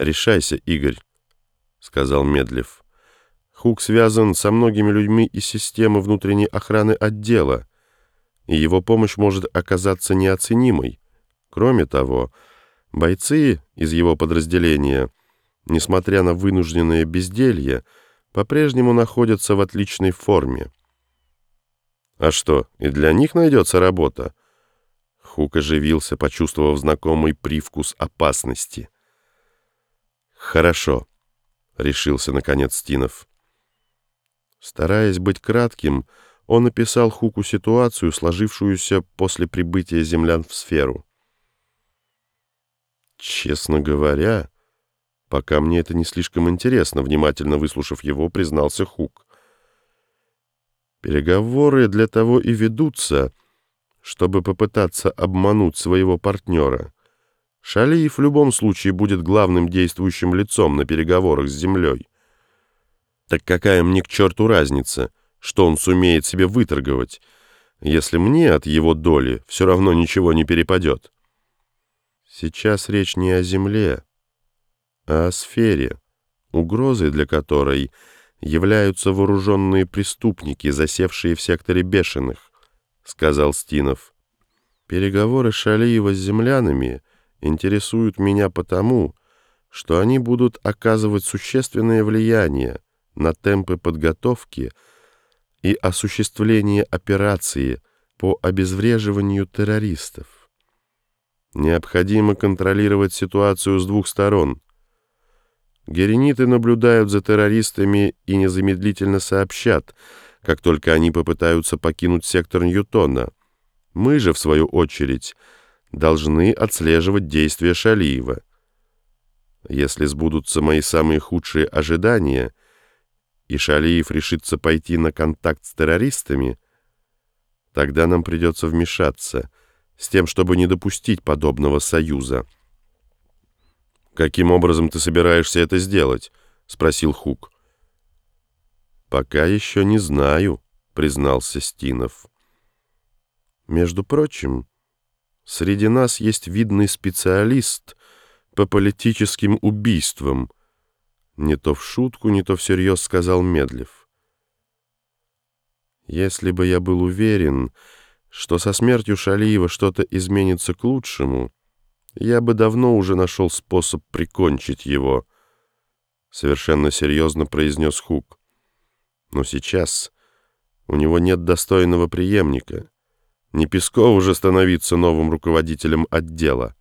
«Решайся, Игорь», — сказал Медлев. «Хук связан со многими людьми из системы внутренней охраны отдела, и его помощь может оказаться неоценимой. Кроме того, бойцы из его подразделения, несмотря на вынужденное безделье, по-прежнему находятся в отличной форме. А что, и для них найдется работа? Хук оживился, почувствовав знакомый привкус опасности. «Хорошо», — решился наконец Стинов. Стараясь быть кратким, он описал Хуку ситуацию, сложившуюся после прибытия землян в сферу. «Честно говоря, пока мне это не слишком интересно», — внимательно выслушав его, признался Хук. «Переговоры для того и ведутся, чтобы попытаться обмануть своего партнера. Шалиев в любом случае будет главным действующим лицом на переговорах с землей. Так какая мне к черту разница, что он сумеет себе выторговать, если мне от его доли все равно ничего не перепадет?» Сейчас речь не о Земле, а о сфере, угрозой для которой являются вооруженные преступники, засевшие в секторе бешеных, — сказал Стинов. Переговоры Шалиева с землянами интересуют меня потому, что они будут оказывать существенное влияние на темпы подготовки и осуществления операции по обезвреживанию террористов. Необходимо контролировать ситуацию с двух сторон. Герениты наблюдают за террористами и незамедлительно сообщат, как только они попытаются покинуть сектор Ньютона. Мы же, в свою очередь, должны отслеживать действия Шалиева. Если сбудутся мои самые худшие ожидания, и Шалиев решится пойти на контакт с террористами, тогда нам придется вмешаться — с тем, чтобы не допустить подобного союза. «Каким образом ты собираешься это сделать?» — спросил Хук. «Пока еще не знаю», — признался Стинов. «Между прочим, среди нас есть видный специалист по политическим убийствам», не то в шутку, не то всерьез сказал Медлев. «Если бы я был уверен...» что со смертью Шалиева что-то изменится к лучшему, я бы давно уже нашел способ прикончить его, — совершенно серьезно произнес Хук. Но сейчас у него нет достойного преемника. Не Песков уже становиться новым руководителем отдела.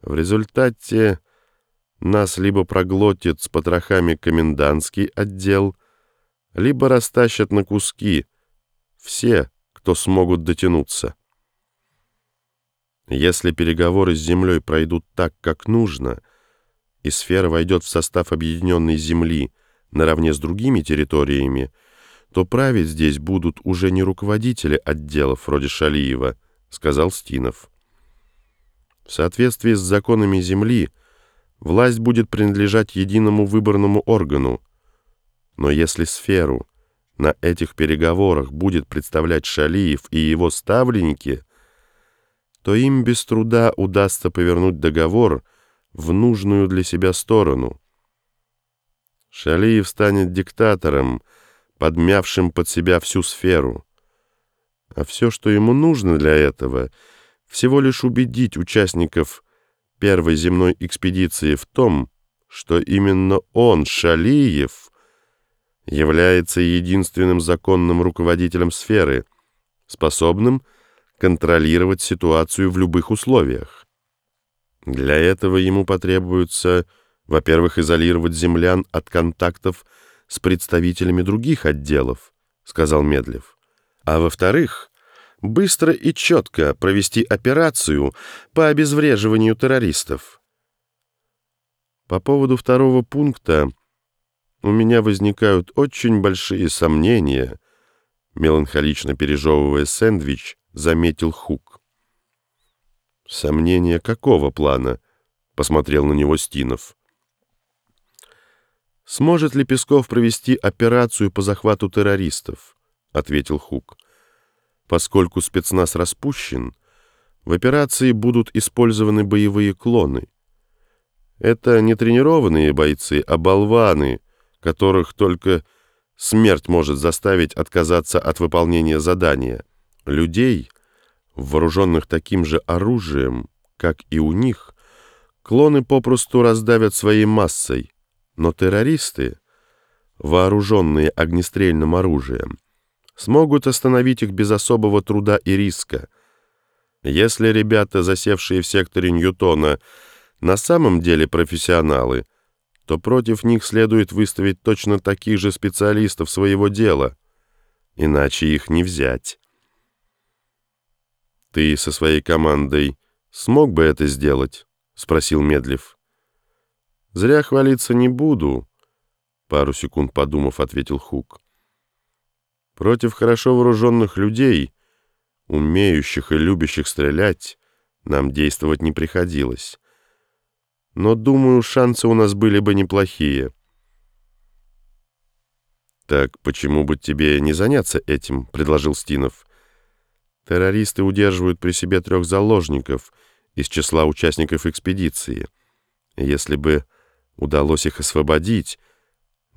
В результате нас либо проглотит с потрохами комендантский отдел, либо растащат на куски все, кто смогут дотянуться. Если переговоры с Землей пройдут так, как нужно, и сфера войдет в состав объединенной Земли наравне с другими территориями, то править здесь будут уже не руководители отделов вроде Шалиева, сказал Стинов. В соответствии с законами Земли власть будет принадлежать единому выборному органу, но если сферу на этих переговорах будет представлять Шалиев и его ставленники, то им без труда удастся повернуть договор в нужную для себя сторону. Шалиев станет диктатором, подмявшим под себя всю сферу. А все, что ему нужно для этого, всего лишь убедить участников первой земной экспедиции в том, что именно он, Шалиев, является единственным законным руководителем сферы, способным контролировать ситуацию в любых условиях. Для этого ему потребуется, во-первых, изолировать землян от контактов с представителями других отделов, сказал Медлев, а во-вторых, быстро и четко провести операцию по обезвреживанию террористов. По поводу второго пункта у меня возникают очень большие сомнения, меланхолично пережевывая сэндвич, заметил Хук. Сомнения какого плана? Посмотрел на него Стинов. Сможет ли Песков провести операцию по захвату террористов? Ответил Хук. Поскольку спецназ распущен, в операции будут использованы боевые клоны. Это не тренированные бойцы, а болваны, которых только смерть может заставить отказаться от выполнения задания. Людей, вооруженных таким же оружием, как и у них, клоны попросту раздавят своей массой, но террористы, вооруженные огнестрельным оружием, смогут остановить их без особого труда и риска. Если ребята, засевшие в секторе Ньютона, на самом деле профессионалы, то против них следует выставить точно таких же специалистов своего дела, иначе их не взять. «Ты со своей командой смог бы это сделать?» — спросил Медлев. «Зря хвалиться не буду», — пару секунд подумав, ответил Хук. «Против хорошо вооруженных людей, умеющих и любящих стрелять, нам действовать не приходилось» но, думаю, шансы у нас были бы неплохие. «Так почему бы тебе не заняться этим?» — предложил Стинов. «Террористы удерживают при себе трех заложников из числа участников экспедиции. Если бы удалось их освободить...»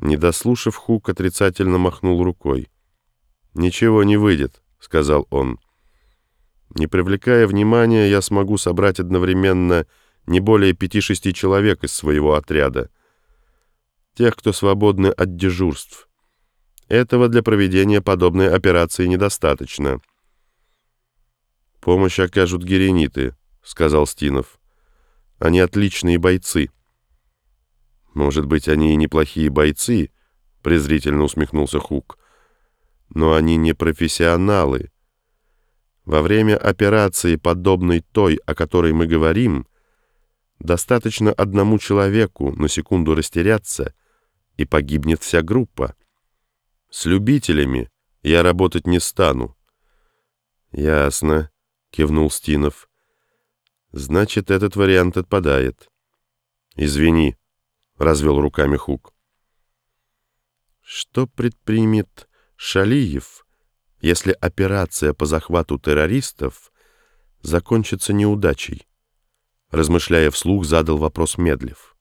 Не дослушав, Хук отрицательно махнул рукой. «Ничего не выйдет», — сказал он. «Не привлекая внимания, я смогу собрать одновременно не более пяти-шести человек из своего отряда. Тех, кто свободны от дежурств. Этого для проведения подобной операции недостаточно. «Помощь окажут герениты», — сказал Стинов. «Они отличные бойцы». «Может быть, они и неплохие бойцы», — презрительно усмехнулся Хук. «Но они не профессионалы. Во время операции, подобной той, о которой мы говорим, — Достаточно одному человеку на секунду растеряться, и погибнет вся группа. С любителями я работать не стану. «Ясно», — кивнул Стинов. «Значит, этот вариант отпадает». «Извини», — развел руками Хук. «Что предпримет Шалиев, если операция по захвату террористов закончится неудачей?» размышляя вслух, задал вопрос Медлев.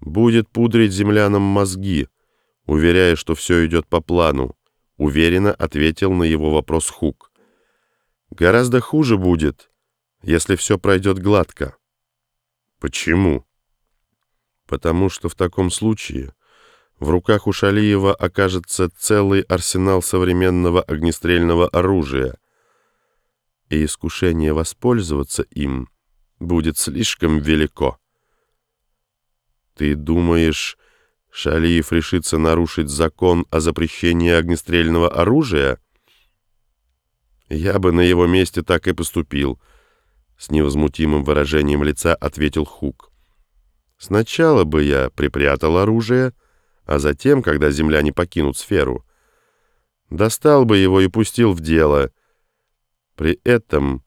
«Будет пудрить землянам мозги, уверяя, что все идет по плану», уверенно ответил на его вопрос Хук. «Гораздо хуже будет, если все пройдет гладко». «Почему?» «Потому что в таком случае...» В руках у Шалиева окажется целый арсенал современного огнестрельного оружия, и искушение воспользоваться им будет слишком велико. Ты думаешь, Шалиев решится нарушить закон о запрещении огнестрельного оружия? Я бы на его месте так и поступил, с невозмутимым выражением лица ответил Хук. Сначала бы я припрятал оружие, а затем, когда земляне покинут сферу, достал бы его и пустил в дело — при этом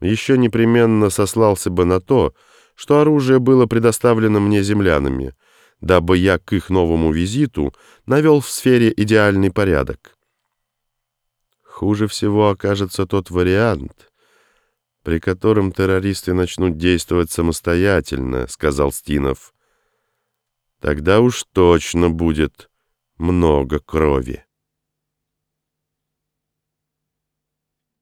еще непременно сослался бы на то, что оружие было предоставлено мне землянами, дабы я к их новому визиту навел в сфере идеальный порядок. Хуже всего окажется тот вариант, при котором террористы начнут действовать самостоятельно, сказал Стинов. Тогда уж точно будет много крови.